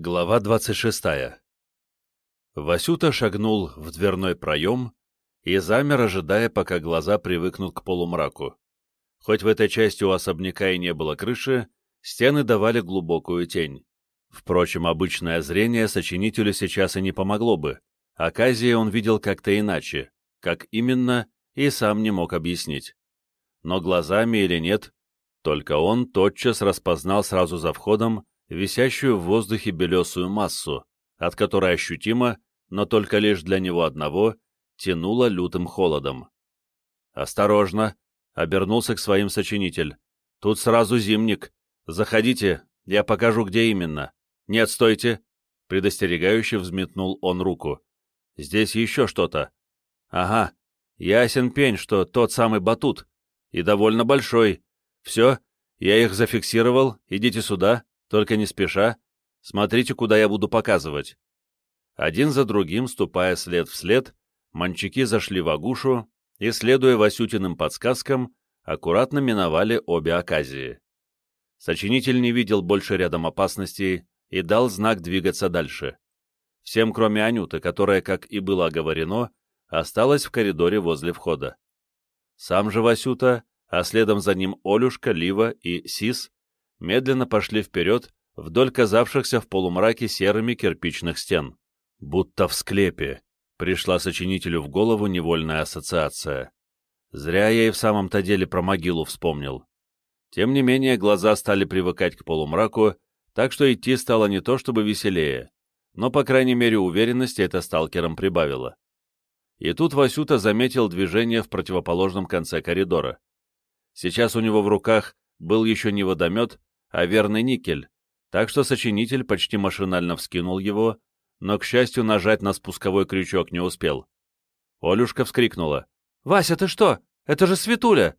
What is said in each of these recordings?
Глава 26. Васюта шагнул в дверной проем и замер, ожидая, пока глаза привыкнут к полумраку. Хоть в этой части у особняка и не было крыши, стены давали глубокую тень. Впрочем, обычное зрение сочинителю сейчас и не помогло бы. Оказии он видел как-то иначе, как именно, и сам не мог объяснить. Но глазами или нет, только он тотчас распознал сразу за входом висящую в воздухе белесую массу, от которой ощутимо, но только лишь для него одного, тянуло лютым холодом. «Осторожно!» — обернулся к своим сочинитель. «Тут сразу зимник. Заходите, я покажу, где именно. Нет, стойте!» Предостерегающе взметнул он руку. «Здесь еще что-то. Ага, ясен пень, что тот самый батут. И довольно большой. Все, я их зафиксировал, идите сюда, только не спеша, смотрите, куда я буду показывать. Один за другим, ступая след в след, манчики зашли в Агушу и, следуя Васютиным подсказкам, аккуратно миновали обе оказии. Сочинитель не видел больше рядом опасностей и дал знак двигаться дальше. Всем, кроме Анюты, которая, как и было оговорено, осталась в коридоре возле входа. Сам же Васюта, а следом за ним Олюшка, Лива и Сис медленно пошли вперед вдоль казавшихся в полумраке серыми кирпичных стен. Будто в склепе. Пришла сочинителю в голову невольная ассоциация. Зря я и в самом-то деле про могилу вспомнил. Тем не менее, глаза стали привыкать к полумраку, так что идти стало не то чтобы веселее, но, по крайней мере, уверенности это сталкерам прибавило. И тут Васюта заметил движение в противоположном конце коридора. Сейчас у него в руках был еще не водомет, а верный никель, так что сочинитель почти машинально вскинул его, но, к счастью, нажать на спусковой крючок не успел. Олюшка вскрикнула. «Вася, ты что? Это же Светуля!»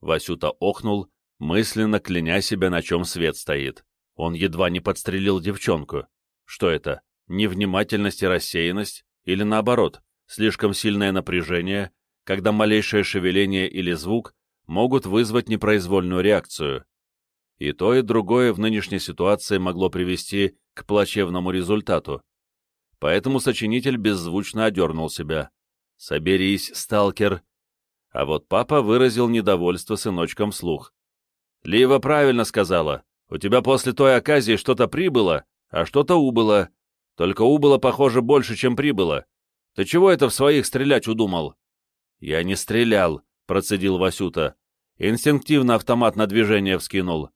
Васюта охнул, мысленно кляня себя, на чем свет стоит. Он едва не подстрелил девчонку. Что это? Невнимательность и рассеянность? Или наоборот, слишком сильное напряжение, когда малейшее шевеление или звук могут вызвать непроизвольную реакцию? И то, и другое в нынешней ситуации могло привести к плачевному результату. Поэтому сочинитель беззвучно одернул себя. «Соберись, сталкер!» А вот папа выразил недовольство сыночком вслух. «Лива правильно сказала. У тебя после той оказии что-то прибыло, а что-то убыло. Только убыло, похоже, больше, чем прибыло. Ты чего это в своих стрелять удумал?» «Я не стрелял», — процедил Васюта. Инстинктивно автомат на движение вскинул.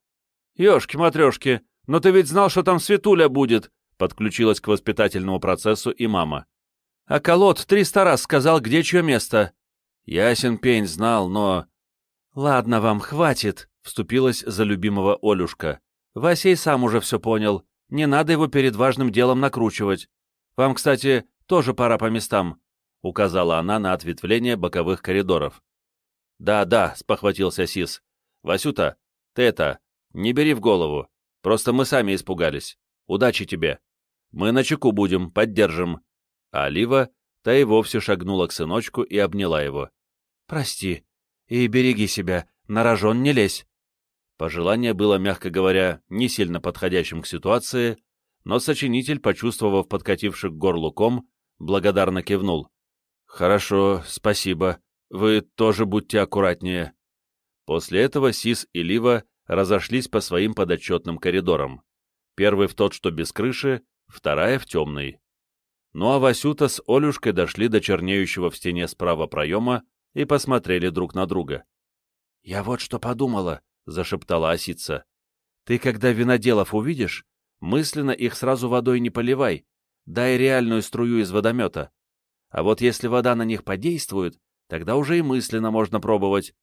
«Ешки-матрешки, но ты ведь знал, что там Светуля будет!» Подключилась к воспитательному процессу и мама. «А колод триста раз сказал, где чье место!» Ясен пень знал, но... «Ладно вам, хватит!» — вступилась за любимого Олюшка. «Васей сам уже все понял. Не надо его перед важным делом накручивать. Вам, кстати, тоже пора по местам», — указала она на ответвление боковых коридоров. «Да, да», — спохватился Сис. «Васюта, ты это, не бери в голову. Просто мы сами испугались. Удачи тебе. Мы на чеку будем, поддержим. А Лива, та и вовсе шагнула к сыночку и обняла его. Прости. И береги себя. На рожон не лезь. Пожелание было, мягко говоря, не сильно подходящим к ситуации, но сочинитель, почувствовав подкативший к горлу ком, благодарно кивнул. «Хорошо, спасибо. Вы тоже будьте аккуратнее». После этого Сис и Лива разошлись по своим подотчетным коридорам. Первый в тот, что без крыши, вторая в темный. Ну а Васюта с Олюшкой дошли до чернеющего в стене справа проема и посмотрели друг на друга. — Я вот что подумала, — зашептала осица. — Ты, когда виноделов увидишь, мысленно их сразу водой не поливай, дай реальную струю из водомета. А вот если вода на них подействует, тогда уже и мысленно можно пробовать.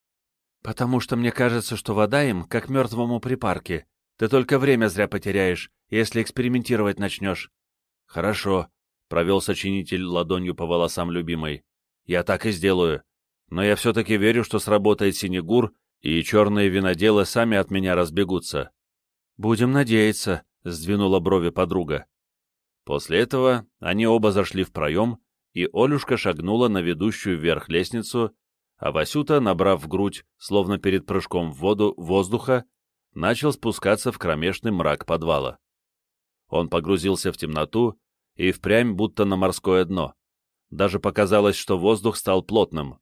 «Потому что мне кажется, что вода им, как мертвому припарке. Ты только время зря потеряешь, если экспериментировать начнешь». «Хорошо», — провел сочинитель ладонью по волосам любимой. «Я так и сделаю. Но я все-таки верю, что сработает синегур, и черные виноделы сами от меня разбегутся». «Будем надеяться», — сдвинула брови подруга. После этого они оба зашли в проем, и Олюшка шагнула на ведущую вверх лестницу, а Васюта, набрав в грудь, словно перед прыжком в воду, воздуха, начал спускаться в кромешный мрак подвала. Он погрузился в темноту и впрямь будто на морское дно. Даже показалось, что воздух стал плотным.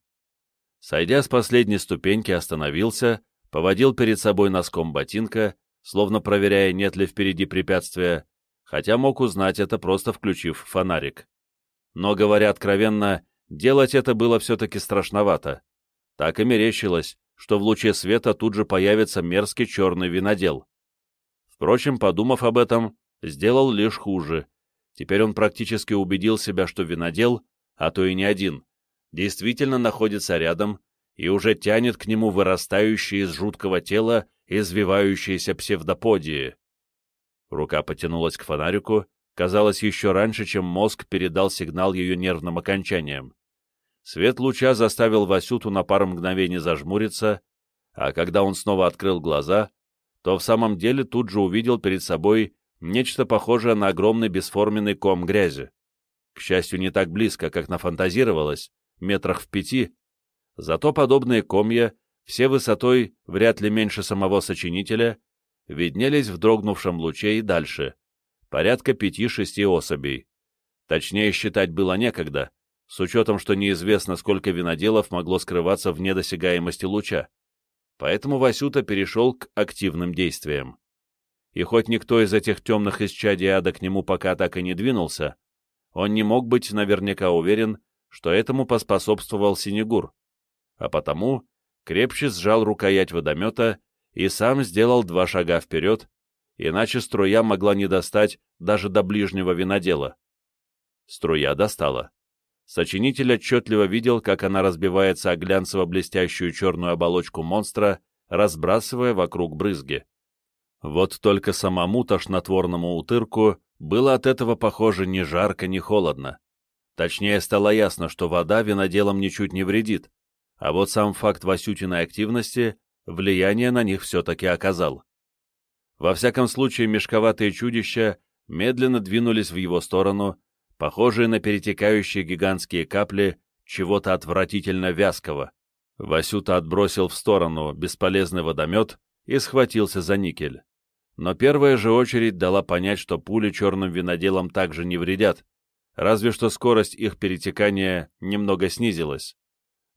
Сойдя с последней ступеньки, остановился, поводил перед собой носком ботинка, словно проверяя, нет ли впереди препятствия, хотя мог узнать это, просто включив фонарик. Но, говоря откровенно, делать это было все-таки страшновато. Так и мерещилось, что в луче света тут же появится мерзкий черный винодел. Впрочем, подумав об этом, сделал лишь хуже. Теперь он практически убедил себя, что винодел, а то и не один, действительно находится рядом и уже тянет к нему вырастающие из жуткого тела извивающиеся псевдоподии. Рука потянулась к фонарику, казалось, еще раньше, чем мозг передал сигнал ее нервным окончаниям. Свет луча заставил Васюту на пару мгновений зажмуриться, а когда он снова открыл глаза, то в самом деле тут же увидел перед собой нечто похожее на огромный бесформенный ком грязи. К счастью, не так близко, как нафантазировалось, метрах в пяти, зато подобные комья, все высотой вряд ли меньше самого сочинителя, виднелись в дрогнувшем луче и дальше, порядка пяти-шести особей. Точнее, считать было некогда, с учетом, что неизвестно, сколько виноделов могло скрываться в недосягаемости луча. Поэтому Васюта перешел к активным действиям. И хоть никто из этих темных исчадий ада к нему пока так и не двинулся, он не мог быть наверняка уверен, что этому поспособствовал Синегур, а потому крепче сжал рукоять водомета и сам сделал два шага вперед, иначе струя могла не достать даже до ближнего винодела. Струя достала. Сочинитель отчетливо видел, как она разбивается о глянцево-блестящую черную оболочку монстра, разбрасывая вокруг брызги. Вот только самому тошнотворному утырку было от этого, похоже, ни жарко, ни холодно. Точнее, стало ясно, что вода виноделам ничуть не вредит, а вот сам факт Васютиной активности влияние на них все-таки оказал. Во всяком случае, мешковатые чудища медленно двинулись в его сторону, похожие на перетекающие гигантские капли чего-то отвратительно вязкого. Васюта отбросил в сторону бесполезный водомет и схватился за никель. Но первая же очередь дала понять, что пули черным виноделам также не вредят, разве что скорость их перетекания немного снизилась.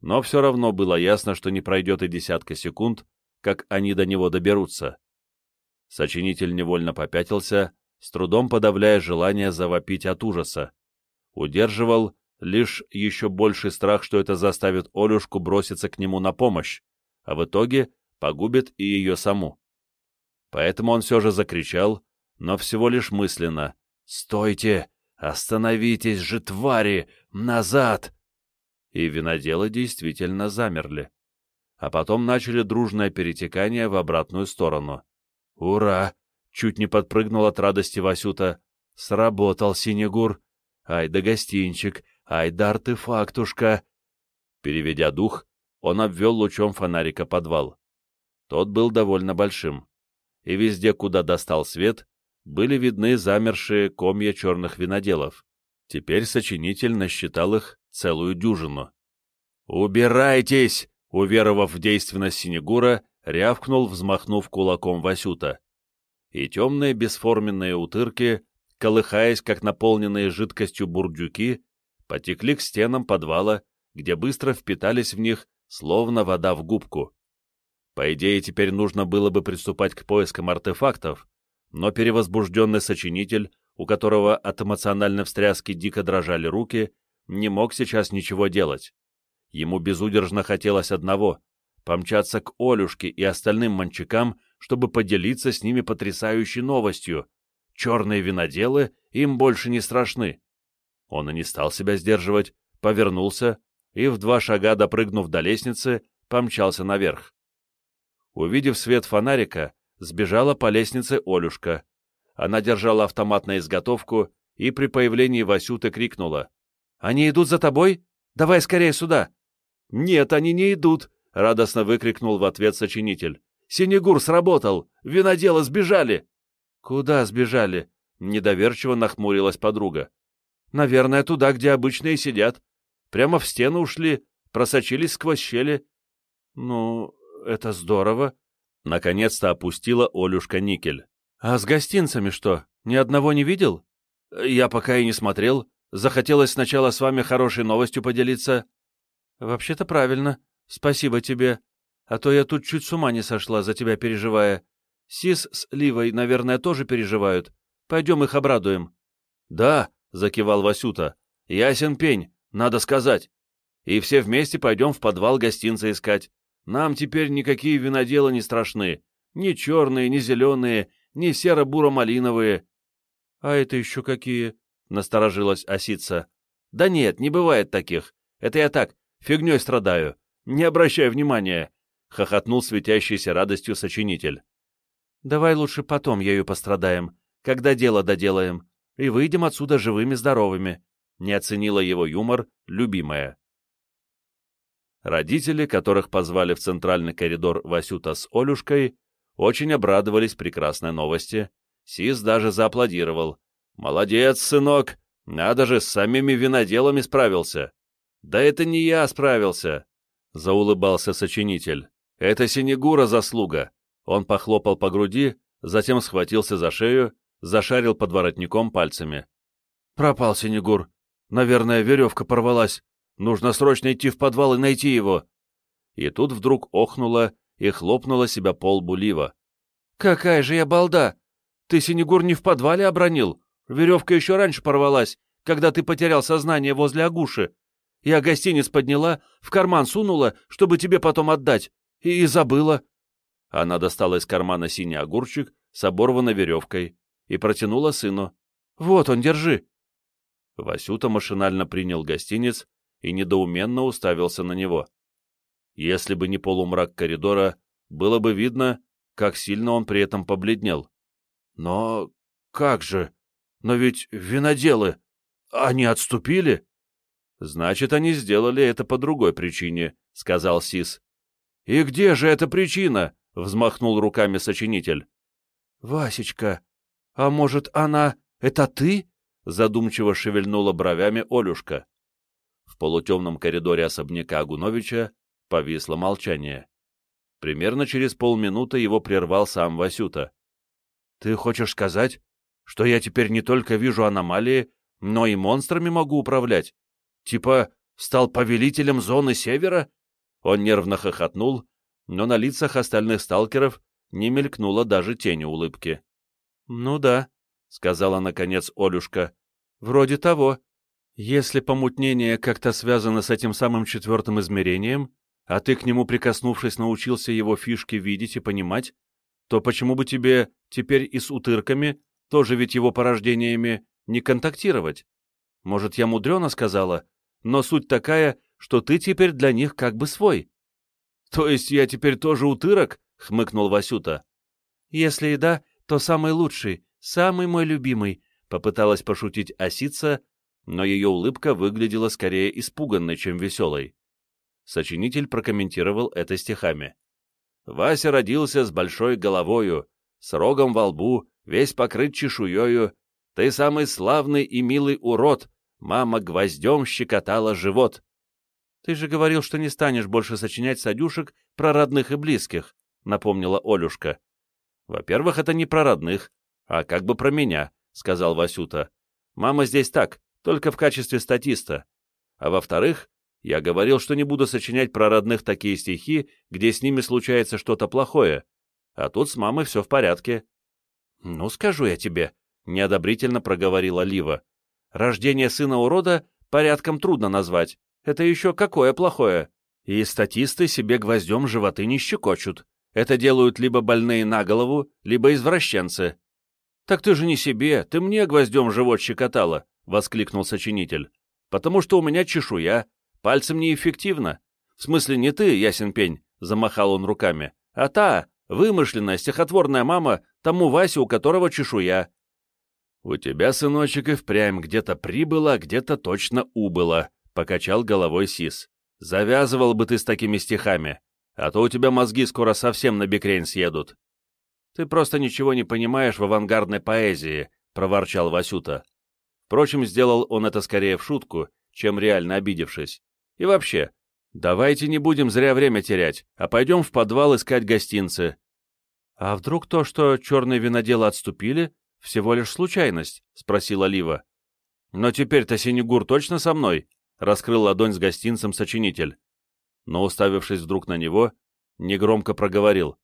Но все равно было ясно, что не пройдет и десятка секунд, как они до него доберутся. Сочинитель невольно попятился, с трудом подавляя желание завопить от ужаса. Удерживал лишь еще больший страх, что это заставит Олюшку броситься к нему на помощь, а в итоге погубит и ее саму. Поэтому он все же закричал, но всего лишь мысленно. «Стойте! Остановитесь же, твари! Назад!» И виноделы действительно замерли. А потом начали дружное перетекание в обратную сторону. «Ура!» Чуть не подпрыгнул от радости Васюта. Сработал Синегур. Ай да гостинчик, ай да артефактушка. Переведя дух, он обвел лучом фонарика подвал. Тот был довольно большим. И везде, куда достал свет, были видны замершие комья черных виноделов. Теперь сочинитель насчитал их целую дюжину. «Убирайтесь!» — уверовав в действенность Синегура, рявкнул, взмахнув кулаком Васюта и темные бесформенные утырки, колыхаясь, как наполненные жидкостью бурдюки, потекли к стенам подвала, где быстро впитались в них, словно вода в губку. По идее, теперь нужно было бы приступать к поискам артефактов, но перевозбужденный сочинитель, у которого от эмоциональной встряски дико дрожали руки, не мог сейчас ничего делать. Ему безудержно хотелось одного — помчаться к Олюшке и остальным манчакам чтобы поделиться с ними потрясающей новостью. Черные виноделы им больше не страшны. Он и не стал себя сдерживать, повернулся и, в два шага допрыгнув до лестницы, помчался наверх. Увидев свет фонарика, сбежала по лестнице Олюшка. Она держала автомат на изготовку и при появлении Васюты крикнула. «Они идут за тобой? Давай скорее сюда!» «Нет, они не идут!» — радостно выкрикнул в ответ сочинитель. Синегур сработал! Виноделы сбежали!» «Куда сбежали?» — недоверчиво нахмурилась подруга. «Наверное, туда, где обычные сидят. Прямо в стену ушли, просочились сквозь щели». «Ну, это здорово!» — наконец-то опустила Олюшка никель. «А с гостинцами что? Ни одного не видел? Я пока и не смотрел. Захотелось сначала с вами хорошей новостью поделиться. Вообще-то правильно. Спасибо тебе. А то я тут чуть с ума не сошла, за тебя переживая. Сис с Ливой, наверное, тоже переживают. Пойдем их обрадуем. Да, закивал Васюта. Ясен пень, надо сказать. И все вместе пойдем в подвал гостинца искать. Нам теперь никакие виноделы не страшны. Ни черные, ни зеленые, ни серо-буро-малиновые. — А это еще какие? — насторожилась осица. — Да нет, не бывает таких. Это я так, фигней страдаю. Не обращай внимания, — хохотнул светящийся радостью сочинитель. — Давай лучше потом ею пострадаем, когда дело доделаем, и выйдем отсюда живыми-здоровыми, — не оценила его юмор любимая. Родители, которых позвали в центральный коридор Васюта с Олюшкой, очень обрадовались прекрасной новости. Сис даже зааплодировал. «Молодец, сынок! Надо же, с самими виноделами справился!» «Да это не я справился!» — заулыбался сочинитель. «Это Синегура заслуга!» Он похлопал по груди, затем схватился за шею, зашарил под воротником пальцами. «Пропал Синегур. Наверное, веревка порвалась. Нужно срочно идти в подвал и найти его. И тут вдруг охнула и хлопнула себя по лбу Лива. «Какая же я балда! Ты Синегур не в подвале обронил. Веревка еще раньше порвалась, когда ты потерял сознание возле Агуши. Я гостиниц подняла, в карман сунула, чтобы тебе потом отдать, и, и забыла». Она достала из кармана синий огурчик с оборванной веревкой и протянула сыну. «Вот он, держи». Васюта машинально принял гостиниц и недоуменно уставился на него. Если бы не полумрак коридора, было бы видно, как сильно он при этом побледнел. Но как же? Но ведь виноделы, они отступили? Значит, они сделали это по другой причине, сказал Сис. И где же эта причина? взмахнул руками сочинитель. Васечка, а может, она — это ты? задумчиво шевельнула бровями Олюшка. В полутемном коридоре особняка Агуновича повисло молчание. Примерно через полминуты его прервал сам Васюта. — Ты хочешь сказать, что я теперь не только вижу аномалии, но и монстрами могу управлять? Типа стал повелителем зоны севера? Он нервно хохотнул, но на лицах остальных сталкеров не мелькнула даже тень улыбки. — Ну да, — сказала наконец Олюшка. — Вроде того. Если помутнение как-то связано с этим самым четвертым измерением, а ты к нему, прикоснувшись, научился его фишки видеть и понимать, то почему бы тебе теперь и с утырками, тоже ведь его порождениями, не контактировать? Может, я мудрено сказала, но суть такая, что ты теперь для них как бы свой. — То есть я теперь тоже утырок? — хмыкнул Васюта. — Если и да, то самый лучший, самый мой любимый, — попыталась пошутить осица, но ее улыбка выглядела скорее испуганной, чем веселой. Сочинитель прокомментировал это стихами. «Вася родился с большой головою, с рогом во лбу, весь покрыт чешуею. Ты самый славный и милый урод, мама гвоздем щекотала живот». «Ты же говорил, что не станешь больше сочинять садюшек про родных и близких», — напомнила Олюшка. «Во-первых, это не про родных, а как бы про меня», — сказал Васюта. «Мама здесь так, только в качестве статиста. А во-вторых, я говорил, что не буду сочинять про родных такие стихи, где с ними случается что-то плохое. А тут с мамой все в порядке. — Ну, скажу я тебе, — неодобрительно проговорила Лива. — Рождение сына урода порядком трудно назвать. Это еще какое плохое? И статисты себе гвоздем животы не щекочут. Это делают либо больные на голову, либо извращенцы. — Так ты же не себе, ты мне гвоздем живот щекотала, — воскликнул сочинитель. — «потому что у меня чешуя, пальцем неэффективно. В смысле не ты, ясен пень», — замахал он руками, — «а та, вымышленная, стихотворная мама тому Васе, у которого чешуя». «У тебя, сыночек, и впрямь где-то прибыло, где-то точно убыло», — покачал головой Сис. «Завязывал бы ты с такими стихами, а то у тебя мозги скоро совсем на бекрень съедут». «Ты просто ничего не понимаешь в авангардной поэзии», — проворчал Васюта. Впрочем, сделал он это скорее в шутку, чем реально обидевшись. И вообще, давайте не будем зря время терять, а пойдем в подвал искать гостинцы. — А вдруг то, что черные виноделы отступили, всего лишь случайность», — спросила Лива. «Но теперь-то Синегур точно со мной?» — раскрыл ладонь с гостинцем сочинитель. Но, уставившись вдруг на него, негромко проговорил.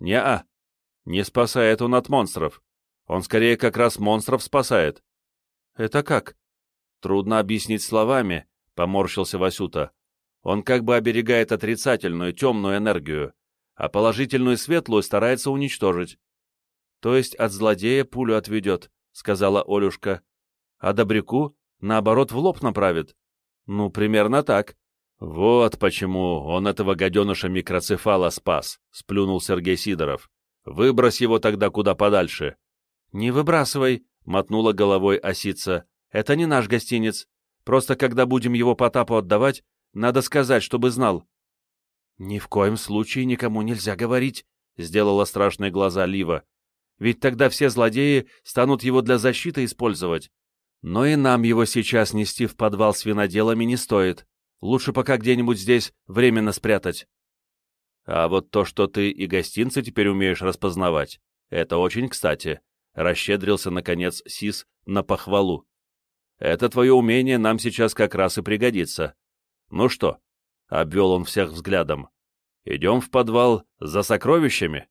«Не-а, не спасает он от монстров. Он скорее как раз монстров спасает». «Это как?» «Трудно объяснить словами», — поморщился Васюта. «Он как бы оберегает отрицательную, темную энергию, а положительную светлую старается уничтожить». «То есть от злодея пулю отведет», — сказала Олюшка. «А добряку, наоборот, в лоб направит». «Ну, примерно так». «Вот почему он этого гаденыша микроцефала спас», — сплюнул Сергей Сидоров. «Выбрось его тогда куда подальше». «Не выбрасывай», — мотнула головой осица. Это не наш гостиниц. Просто когда будем его Потапу отдавать, надо сказать, чтобы знал». «Ни в коем случае никому нельзя говорить», — сделала страшные глаза Лива. «Ведь тогда все злодеи станут его для защиты использовать. Но и нам его сейчас нести в подвал с виноделами не стоит. Лучше пока где-нибудь здесь временно спрятать». «А вот то, что ты и гостинцы теперь умеешь распознавать, это очень кстати», — расщедрился, наконец, Сис на похвалу. Это твое умение нам сейчас как раз и пригодится. Ну что?» — обвел он всех взглядом. «Идем в подвал за сокровищами?»